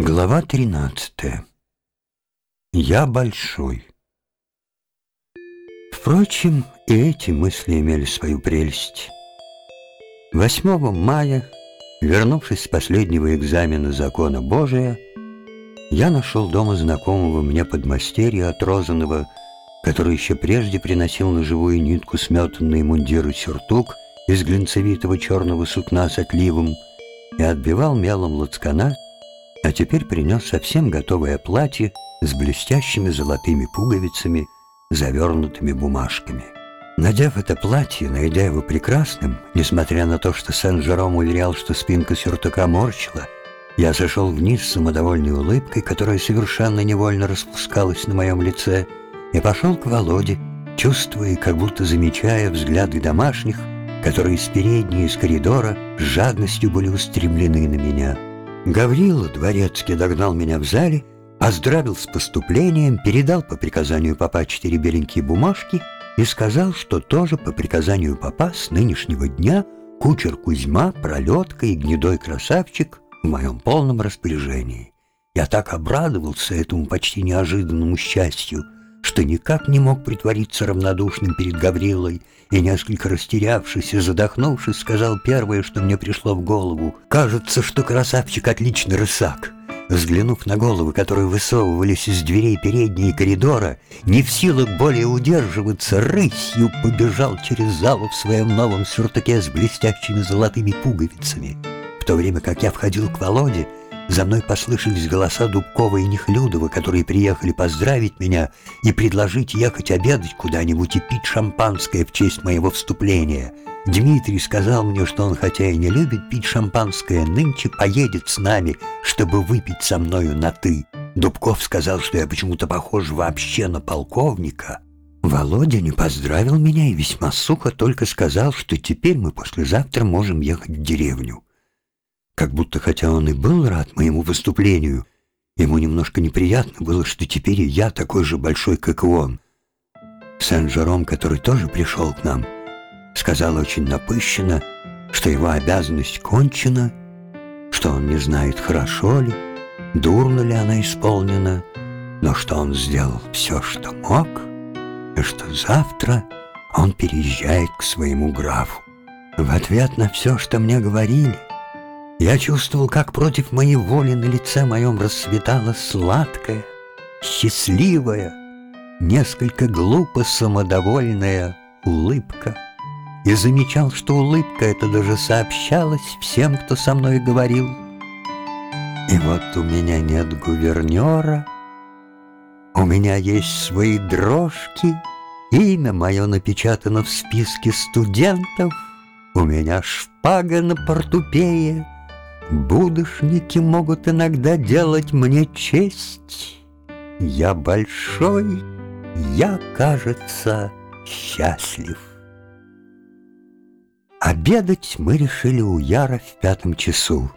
Глава 13. Я большой. Впрочем, и эти мысли имели свою прелесть. 8 мая, вернувшись с последнего экзамена закона Божия, я нашел дома знакомого мне подмастерья отрозанного, который еще прежде приносил на живую нитку сметанный мундир и сюртук из глинцевитого черного сукна с отливом и отбивал мелом лацкана а теперь принес совсем готовое платье с блестящими золотыми пуговицами, завернутыми бумажками. Надев это платье, найдя его прекрасным, несмотря на то, что Сен-Жером уверял, что спинка сюртука морщила, я сошел вниз с самодовольной улыбкой, которая совершенно невольно распускалась на моем лице, и пошел к Володе, чувствуя, как будто замечая взгляды домашних, которые с передней из коридора с жадностью были устремлены на меня. Гаврила Дворецкий догнал меня в зале, оздравил с поступлением, передал по приказанию папа четыре беленькие бумажки и сказал, что тоже по приказанию папа с нынешнего дня кучер Кузьма, пролетка и гнедой красавчик в моем полном распоряжении. Я так обрадовался этому почти неожиданному счастью, что никак не мог притвориться равнодушным перед Гаврилой и, несколько растерявшись и задохнувшись, сказал первое, что мне пришло в голову. «Кажется, что красавчик отличный рысак». Взглянув на головы, которые высовывались из дверей передней коридора, не в силах более удерживаться, рысью побежал через залу в своем новом сюртуке с блестящими золотыми пуговицами. В то время как я входил к Володе, за мной послышались голоса Дубкова и Нехлюдова, которые приехали поздравить меня и предложить ехать обедать куда-нибудь и пить шампанское в честь моего вступления. Дмитрий сказал мне, что он, хотя и не любит пить шампанское, нынче поедет с нами, чтобы выпить со мною на «ты». Дубков сказал, что я почему-то похож вообще на полковника. Володя не поздравил меня и весьма сухо только сказал, что теперь мы послезавтра можем ехать в деревню. Как будто, хотя он и был рад моему выступлению, ему немножко неприятно было, что теперь я такой же большой, как и он. Сен-Жером, который тоже пришел к нам, сказал очень напыщенно, что его обязанность кончена, что он не знает, хорошо ли, дурно ли она исполнена, но что он сделал все, что мог, и что завтра он переезжает к своему графу. В ответ на все, что мне говорили, я чувствовал, как против моей воли на лице моем расцветала сладкая, счастливая, несколько глупо самодовольная улыбка. И замечал, что улыбка эта даже сообщалась всем, кто со мной говорил. И вот у меня нет гувернера, у меня есть свои дрожки, имя мое напечатано в списке студентов, у меня шпага на портупее — Будущники могут иногда делать мне честь. Я большой, я, кажется, счастлив. Обедать мы решили у Яра в пятом часу.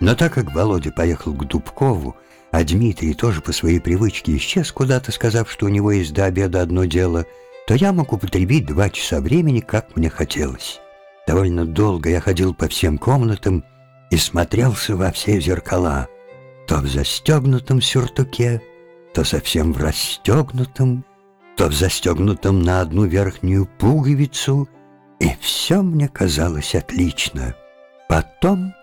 Но так как Володя поехал к Дубкову, а Дмитрий тоже по своей привычке исчез куда-то, сказав, что у него есть до обеда одно дело, то я мог употребить два часа времени, как мне хотелось. Довольно долго я ходил по всем комнатам, и смотрелся во все зеркала, то в застегнутом сюртуке, то совсем в расстегнутом, то в застегнутом на одну верхнюю пуговицу, и все мне казалось отлично. Потом,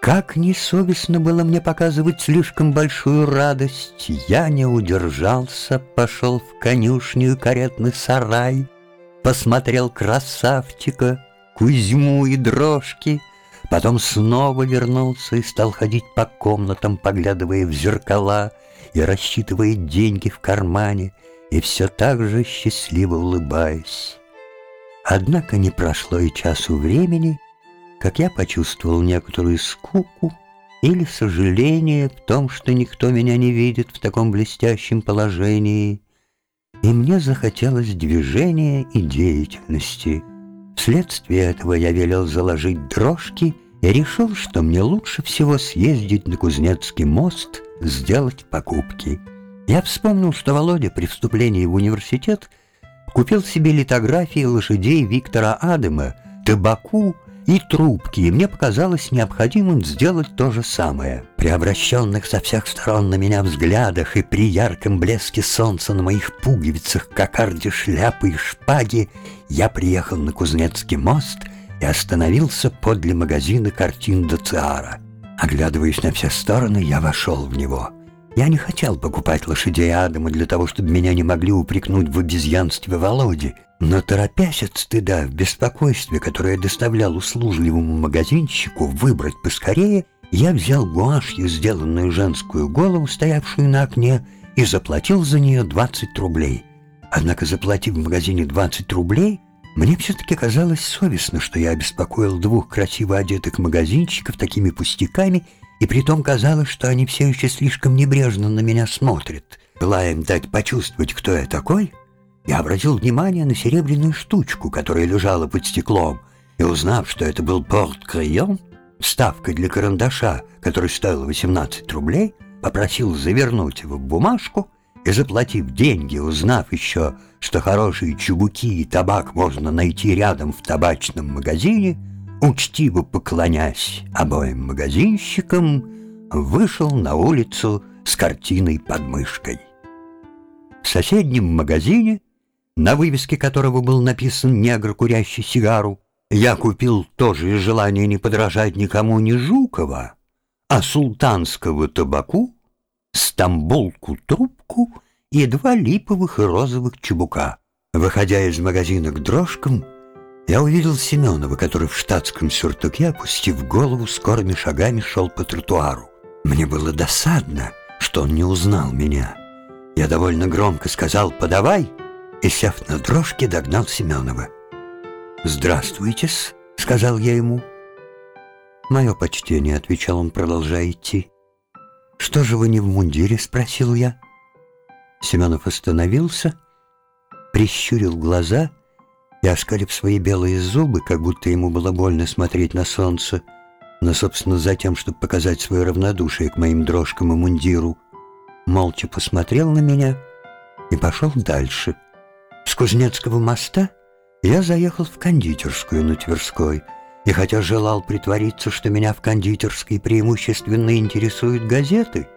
как несовестно было мне показывать слишком большую радость, я не удержался, пошел в конюшню каретный сарай, посмотрел красавчика, Кузьму и дрожки — Потом снова вернулся и стал ходить по комнатам, поглядывая в зеркала и рассчитывая деньги в кармане, и все так же счастливо улыбаясь. Однако не прошло и часу времени, как я почувствовал некоторую скуку или сожаление в том, что никто меня не видит в таком блестящем положении, и мне захотелось движения и деятельности — Вследствие этого я велел заложить дрожки и решил, что мне лучше всего съездить на Кузнецкий мост, сделать покупки. Я вспомнил, что Володя при вступлении в университет купил себе литографии лошадей Виктора Адама, табаку и трубки, и мне показалось необходимым сделать то же самое. При обращенных со всех сторон на меня взглядах и при ярком блеске солнца на моих пуговицах, кокарде шляпы и шпаги, я приехал на Кузнецкий мост и остановился подле магазина картин Доциара. Оглядываясь на все стороны, я вошел в него. Я не хотел покупать лошадей Адама для того, чтобы меня не могли упрекнуть в обезьянстве Володи, но торопясь от стыда, в беспокойстве, которое доставлял услужливому магазинщику выбрать поскорее, я взял гуашью сделанную женскую голову, стоявшую на окне, и заплатил за нее 20 рублей. Однако, заплатив в магазине 20 рублей, мне все-таки казалось совестно, что я обеспокоил двух красиво одетых магазинщиков такими пустяками, и притом казалось, что они все еще слишком небрежно на меня смотрят. Желая им дать почувствовать, кто я такой — я обратил внимание на серебряную штучку, которая лежала под стеклом, и узнав, что это был порт-крайон, ставка для карандаша, который стоил 18 рублей, попросил завернуть его в бумажку и, заплатив деньги, узнав еще, что хорошие чубуки и табак можно найти рядом в табачном магазине, учтиво поклонясь обоим магазинщикам, вышел на улицу с картиной под мышкой. В соседнем магазине на вывеске которого был написан «Негр, курящий сигару», я купил тоже из желания не подражать никому ни Жукова, а султанского табаку, стамбулку трубку и два липовых и розовых чебука. Выходя из магазина к дрожкам, я увидел Семенова, который в штатском сюртуке, опустив голову, скорыми шагами шел по тротуару. Мне было досадно, что он не узнал меня. Я довольно громко сказал «подавай», и, сев на дрожке, догнал Семенова. «Здравствуйте-с», — сказал я ему. «Мое почтение», — отвечал он, продолжая идти. «Что же вы не в мундире?» — спросил я. Семенов остановился, прищурил глаза и, оскалив свои белые зубы, как будто ему было больно смотреть на солнце, но, собственно, за тем, чтобы показать свое равнодушие к моим дрожкам и мундиру, молча посмотрел на меня и пошел дальше — с Кузнецкого моста я заехал в кондитерскую на Тверской, и хотя желал притвориться, что меня в кондитерской преимущественно интересуют газеты,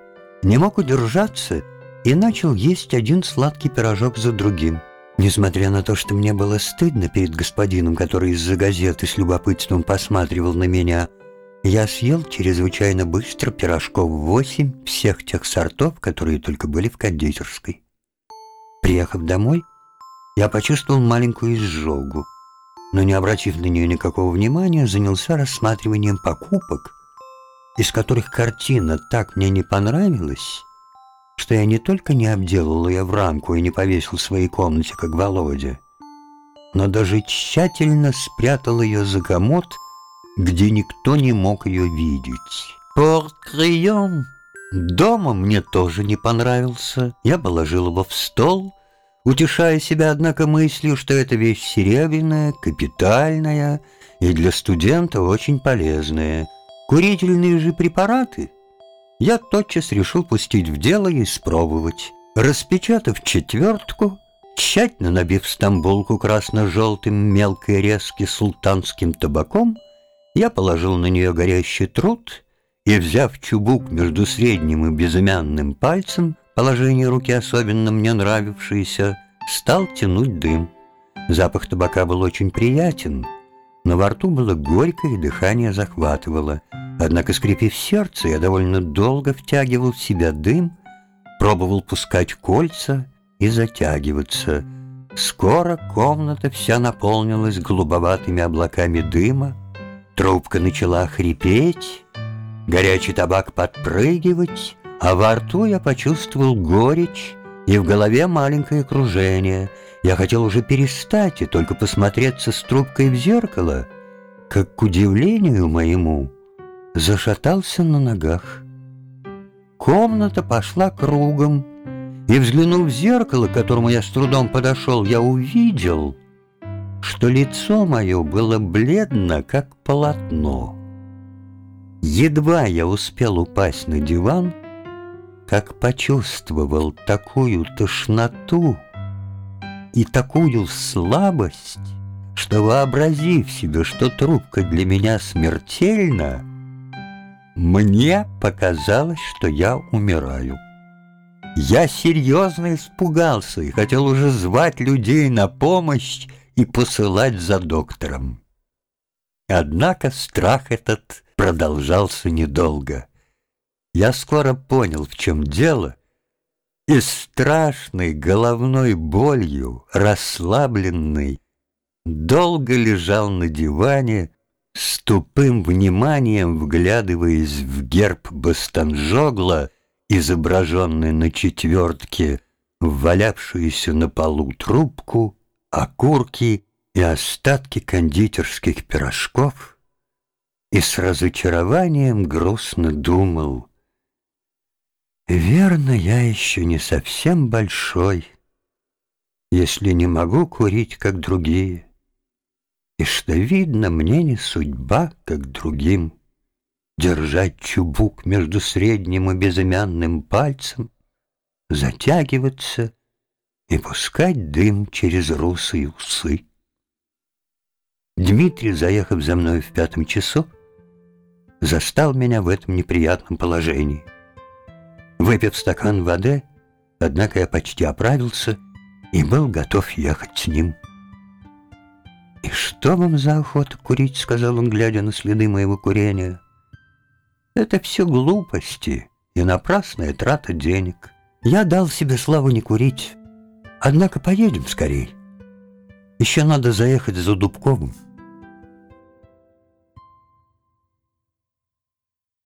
не мог удержаться и начал есть один сладкий пирожок за другим. Несмотря на то, что мне было стыдно перед господином, который из-за газеты с любопытством посматривал на меня, я съел чрезвычайно быстро пирожков восемь всех тех сортов, которые только были в кондитерской. Приехав домой, я почувствовал маленькую изжогу, но, не обратив на нее никакого внимания, занялся рассматриванием покупок, из которых картина так мне не понравилась, что я не только не обделал ее в рамку и не повесил в своей комнате, как Володя, но даже тщательно спрятал ее за комод, где никто не мог ее видеть. Порт-Крион дома мне тоже не понравился. Я положил его в стол утешая себя, однако, мыслью, что эта вещь серебряная, капитальная и для студента очень полезная. Курительные же препараты я тотчас решил пустить в дело и испробовать. Распечатав четвертку, тщательно набив стамбулку красно-желтым мелкой резки султанским табаком, я положил на нее горящий труд и, взяв чубук между средним и безымянным пальцем, положение руки особенно мне нравившееся, стал тянуть дым. Запах табака был очень приятен, но во рту было горько и дыхание захватывало. Однако, скрипив сердце, я довольно долго втягивал в себя дым, пробовал пускать кольца и затягиваться. Скоро комната вся наполнилась голубоватыми облаками дыма, трубка начала хрипеть, горячий табак подпрыгивать, а во рту я почувствовал горечь и в голове маленькое кружение. Я хотел уже перестать и только посмотреться с трубкой в зеркало, как, к удивлению моему, зашатался на ногах. Комната пошла кругом, и, взглянув в зеркало, к которому я с трудом подошел, я увидел, что лицо мое было бледно, как полотно. Едва я успел упасть на диван, как почувствовал такую тошноту и такую слабость, что, вообразив себе, что трубка для меня смертельна, мне показалось, что я умираю. Я серьезно испугался и хотел уже звать людей на помощь и посылать за доктором. Однако страх этот продолжался недолго. Я скоро понял, в чем дело, и страшной головной болью, расслабленный, долго лежал на диване, с тупым вниманием вглядываясь в герб Бастанжогла, изображенный на четвертке, валявшуюся на полу трубку, окурки и остатки кондитерских пирожков, и с разочарованием грустно думал, «Верно, я еще не совсем большой, если не могу курить, как другие, и что, видно, мне не судьба, как другим, держать чубук между средним и безымянным пальцем, затягиваться и пускать дым через русые усы. Дмитрий, заехав за мной в пятом часу, застал меня в этом неприятном положении. Выпив стакан воды, однако я почти оправился и был готов ехать с ним. «И что вам за охота курить?» — сказал он, глядя на следы моего курения. «Это все глупости и напрасная трата денег. Я дал себе славу не курить, однако поедем скорей. Еще надо заехать за Дубковым».